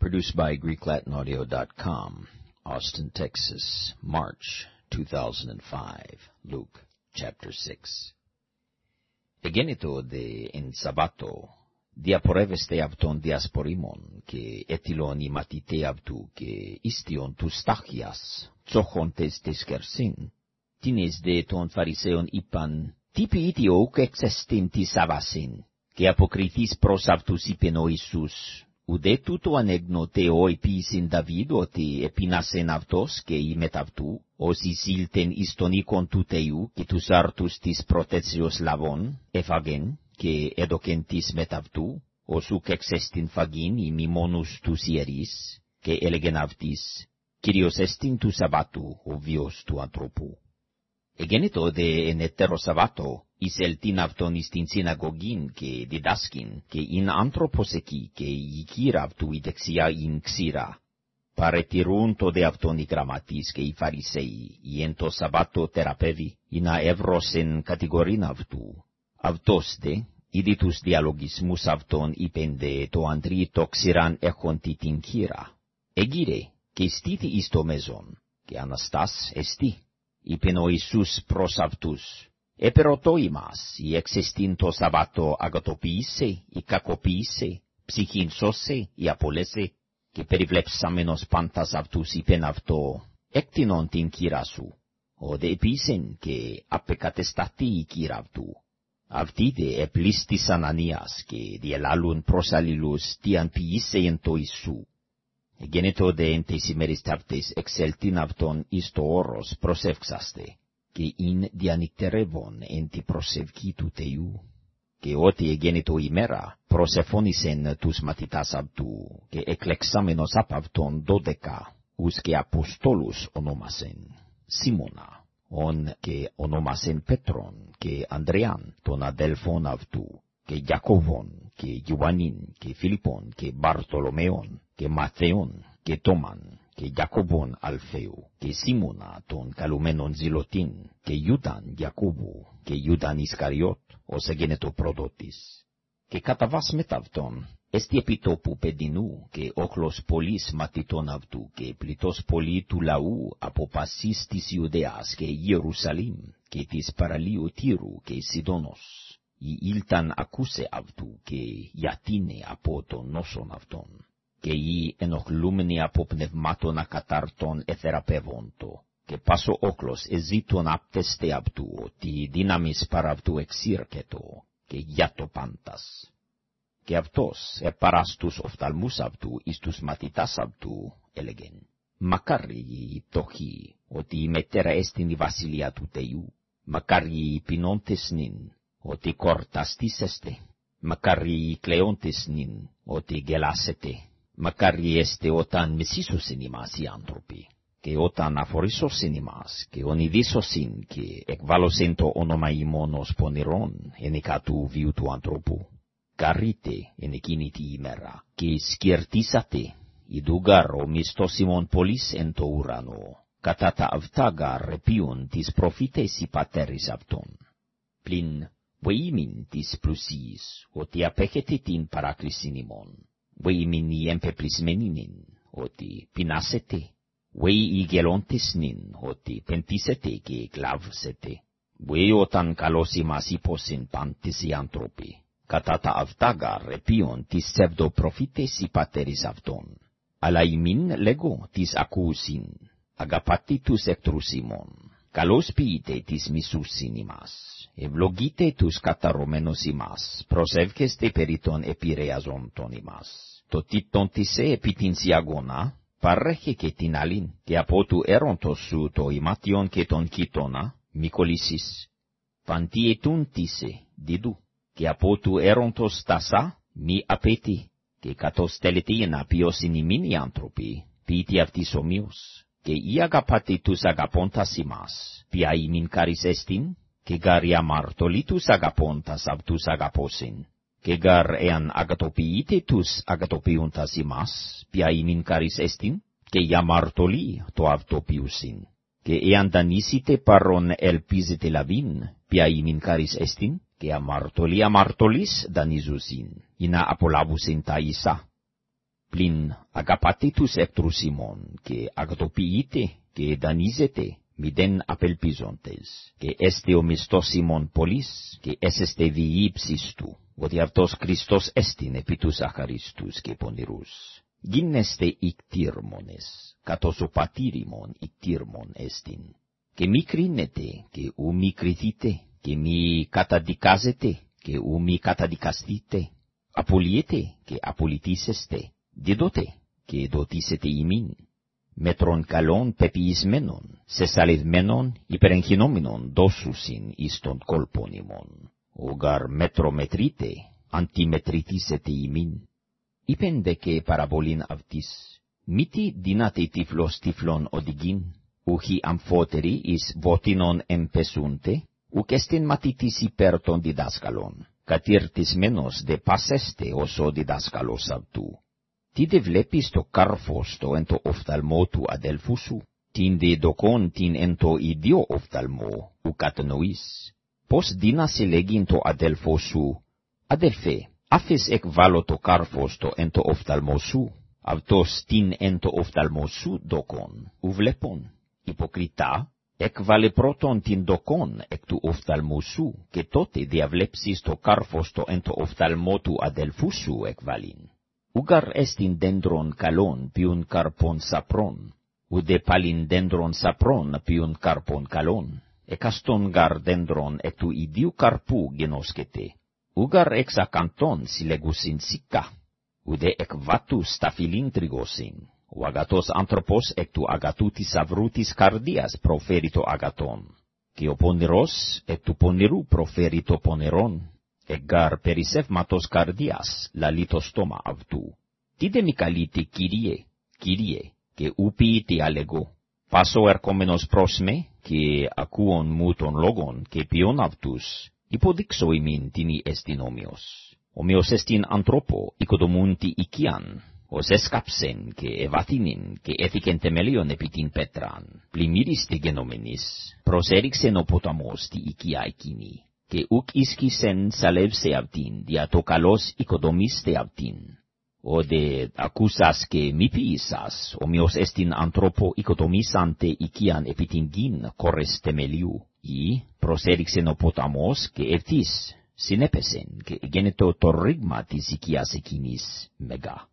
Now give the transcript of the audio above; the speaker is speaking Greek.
Produced by GreekLatinAudio.com, Austin, Texas, March 2005. Luke chapter 6. Εγένετο δε εν σαββάτω, διαπορεύεσθαι αυτόν διά σπορίμων, και έτιλλον οι μαθηταί αυτού, και ήσθιον τους στάχυας, ψώχοντες ταις χερσίν. Τινές δε των Φαρισαίων είπαν, τι ποιείτε ο ουκ έξεστιν τοις σάββασιν, και αποκριθείς προς αυτούς είπεν ο Ιησούς, ουδέ τούτο ανεγνωτέω επίσην Δαβίδ ότι επίνασεν αυτός και η μεταυτού, ως εισήλτεν εις τον οίκον του Θεού και τους άρτους της προτέτσιος λαβών, εφαγεν και έδωκεν της μεταυτού, ως ουκ εξέστην φαγήν η μη μόνους τους ιερείς, και έλεγεν αυτής, Κύριος εστιν του Σαββάτου ο βίος του ανθρώπου. Εγένετο δε εν ετερο Σαββάτο, εισελτήν αυτον εις την συναγωγήν και διδάσκην, και ειν άνθρωπος εκεί, και η κύρα αυτού η δεξιά ειν ξύρα. Παρετηρούν το δε αυτον οι γραμματείς και οι φαρισαίοι, ή εν το Σαββάτο θεραπεύει, ή να εύρωσεν κατηγορήν αυτού. Αυτός δε, ήδη τους διαλογισμούς αυτον είπεν δε το αντρί το ξηράν έχοντι την κύρα. Εγύρε, και στήθη εις το μεζόν, και αναστάς εστί. Είπεν ο Ιησούς προς αυτούς, Επερωτώ ημάς, η εξεστήν το Σαββάτο αγατοποίησε, η κακοποίησε, ψυχήν σώσε, η απολέσε, και περιβλέψαμενος πάντας αυτούς είπεν αυτό, έκτινον την κύρα σου, ο δε επίσεν και απεκατεσταθεί η κύρα αυτού. Αυτοί δε επλίστησαν ανίας και διελάλουν προς αλληλούς τι αν ποιήσε εν το Ιησού. Εγένετο δε εν τες ημέρες ταυτες εξελτήν αυτον εις το όρος προσεύξαστε και ειν διανυκτερεύον εν τη προσευχή του Θεού. Και ότι εγένετο ημέρα προσεφώνησεν τους μαθητάς αυτού, και εκλεξάμενος απ' αυτόν δώδεκα, ους και αποστόλους ονόμασεν, Σίμωνα, ον και ονόμασεν Πέτρον, και Ανδρεάν, τον αδελφόν αυτού, και Ιακώβον, και Ιωαννήν, και Φιλιππον, και Μπαρτολομέον, και Μαθεόν, και Τόμαν, και Ιακώβον Αλφαίου, και Σίμωνα τον καλουμένον Ζηλωτήν, και Ιούταν Ιακώβου, και Ιούταν Ισκαριώτ, ως εγένετο προδότης. Και κατά βάς μεταυτόν, εστι επιτόπου παιδινού, και όχλος πολλής μαθητών αυτού, και πλητός πολύ του λαού από πασίς της Ιουδαίας και Ιερουσαλήμ, και της παραλίου Τύρου και Σιδόνος. Η ήλταν ακούσε αυτού, και γιατίνε από τον νόσον αυτόν και οι ενοχλούμενοι από πνευμάτων ακατάρτων εθεραπεύοντο, και πάσο όκλος εζήτων απτεστε αυτού, ότι δύναμις παρά αυτού εξήρκετο, και για το πάντας. Και αυτός επαράς τους οφθαλμούς αυτού εις τους μαθητάς αυτού, έλεγεν, μακάρι οι πτωχοί, ότι η μετέρα έστιν η βασιλεία του Θεού, μακάρι οι πεινώντες νυν, ότι κορταστήσεστε, μακάρι οι κλαιόντες νυν, ότι γελάσετε, Μακάρι έστε όταν μεσίσωσιν ημάς οι άνθρωποι, και όταν αφορήσωσιν ημάς, και ονειδήσωσιν και εκβάλωσιν το όνομα ημών ως πονηρών, ενικά του βίου του ανθρώπου. Καρείτε εν εκείνη τη ημέρα, και σκερτήσατε, ιδούγαρ ο μισθός ημών πολύς εν το ουρανό, κατά τα αυτάγα ρεπίον της προφήτες οι πατέρες αυτών. Πλην, βοήμιν της πλουσίης, ότι απέχετε την παράκλησιν ημών Βοι μην οι εμπεπλισμένοι ότι πεινάσετε, βοι οι γελόντες νυν, ότι πεντήσετε και κλάβσετε. Βοι όταν καλώς ημάς υπόσιν πάντες οι άνθρωποι, κατά τα αυτάγα ρεπίον της ψευδοπροφήτες οι πατέρες αυτών. Αλλά ημίν λέγω της ακούσιν, αγαπάτε τους εχθρούς ημών, καλώς ποιείτε της μισούσιν ημάς, ευλογείτε τους καταρωμένους ημάς, προσεύχεστε περί των επηρεαζόντων ημάς. Το τίτον τισέ επί την σιαγώνα, παρέχε και την άλλην, και από του έρωτος σου το ημάτιον και τον κοίτονα, μη κολλήσεις. Παντί ετούν τισέ, διδού, και από του έρωτος τασά, μη απέτη, και κατός τελετήν απειώσιν ημίν οι άνθρωποι, πίτι αυτής ομοίως, και ή αγαπάτε τους αγαπώντας ημάς, πια ημίν καρις εστίν, και γαρια μαρτωλή τους αγαπώντας αυτούς αγαπώσιν και γαρ εαν αγατοποιείτε τους αγατοποιούντας ημάς, ποια ημίν καρις εστιν, και η αμαρτωλή το αυτοποιούσιν. Και εαν δανείσετε παρόν ελπίζετε λαβήν, ποια ημίν καρις εστιν, και αμαρτωλή αμαρτωλής δανείζουσιν, ή να απολάβουσιν τα ίσα. Πλην αγαπάτητους εχθρούς ημών, και αγατοποιείτε και δανείζετε μηδέν απελπίζοντες, και έστε ο μισθός ημών πολλής, και έσεστε διήψεις του, ότι αυτός Χριστός έστιν επί τους αχαριστούς και πονηρούς. Γίνεστε ικτήρμονες, κατός ο πατήρ ημών ικτήρμον έστιν. Και μη κρίνετε, και ου μη κριθείτε, και μη καταδικάζετε, και ου μη καταδικαστείτε. Απολύετε, και απολυτήσεστε, διδότε, και δοτήσετε ημίν. Μέτρον καλών πεποιησμένων, σε σαλιδμένων υπερεγχυνόμενων δώσουσιν εις τον κόλπον ημών. Ογαρ μέτρο μετρείτε, αντιμετρητήσετε ημίν. Είπεν δε και παραβολήν αυτής, μήτι δυνάτε τυφλός τυφλόν οδηγήν, ουχι αμφότεροι εις βότινον εμπεσούνται, ουκ εστιν μαθητής υπέρ των διδάσκαλων, κατήρτισμένος δε πασέστε ως ο διδάσκαλος αυτού τι δε βλέπεις το κάρφος το εν το οφθαλμό του αδέλφου σου, την δε δοκόν την εν το ίδιο οφθαλμό, ου κατανοείς. Πώς δίνα σε λέγειν το αδέλφο σου, αδελφέ, άφες εκβάλλω το κάρφος το εν το οφθαλμό σου, αυτός την εν το οφθαλμό σου δοκόν, ου βλέπον. Υποκριτά, εκβάλε πρώτον την δοκόν εκ του οφθαλμού σου, και τότε διαβλέψεις το κάρφος το εν το οφθαλμό του αδελφού σου εκβάλιν. Ugar estin dendron καλόν ποιον καρπον σαπρόν, ουδε παλιν dendron σαπρόν ποιον καρπον καλόν. Εκαστον γαρ dendron εκ του ιδίου καρπού γενόσκεται. Ugar εξ ακαντών συλλεγουσιν σικά, ουδε εκ βάτου σταφυλίν τριγώσιν. Ο αγατός άνθρωπος εκ του αγατού της αυρού της καρδίας προφέρει το αγατόν, και ο πονηρός εκ του πονηρού προφέρει το πονηρόν εγκάρ περισσεύματος καρδίας λαλεί το στόμα αυτού. Τι δε μη καλείτε, Κύριε, Κύριε, και ουποιείτε αλεγώ. Πάσο ερχόμενος προς με, και ακούον μου τον λόγον, και ποιον αυτούς, υποδείξω ημίν την εστιν όμοιος. Όμοιος εστιν ανθρώπο, οικοδομούν τη οικίαν, ως έσκαψεν και ευάθυνην και έθηκεν τεμελίον επί την πέτραν, πλημμύρις τη γενόμενης, προσέριξεν ο ποταμός τη οικία εκείνη και ουκ ίσκησεν σαλεύσε αυτήν, δια το καλός οικοδομίστε αυτήν. Ode ακούσας και μη ποιήσας, ομοιος εστιν ανθρώπο οικοδομήσαντε οικίαν επί την γην κορες τεμελιού, ή προσέριξεν ο ποταμός και ευθύς συνέπεσεν και γένετο το ρήγμα της οικίας εκείνης μεγά.